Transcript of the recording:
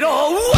0-1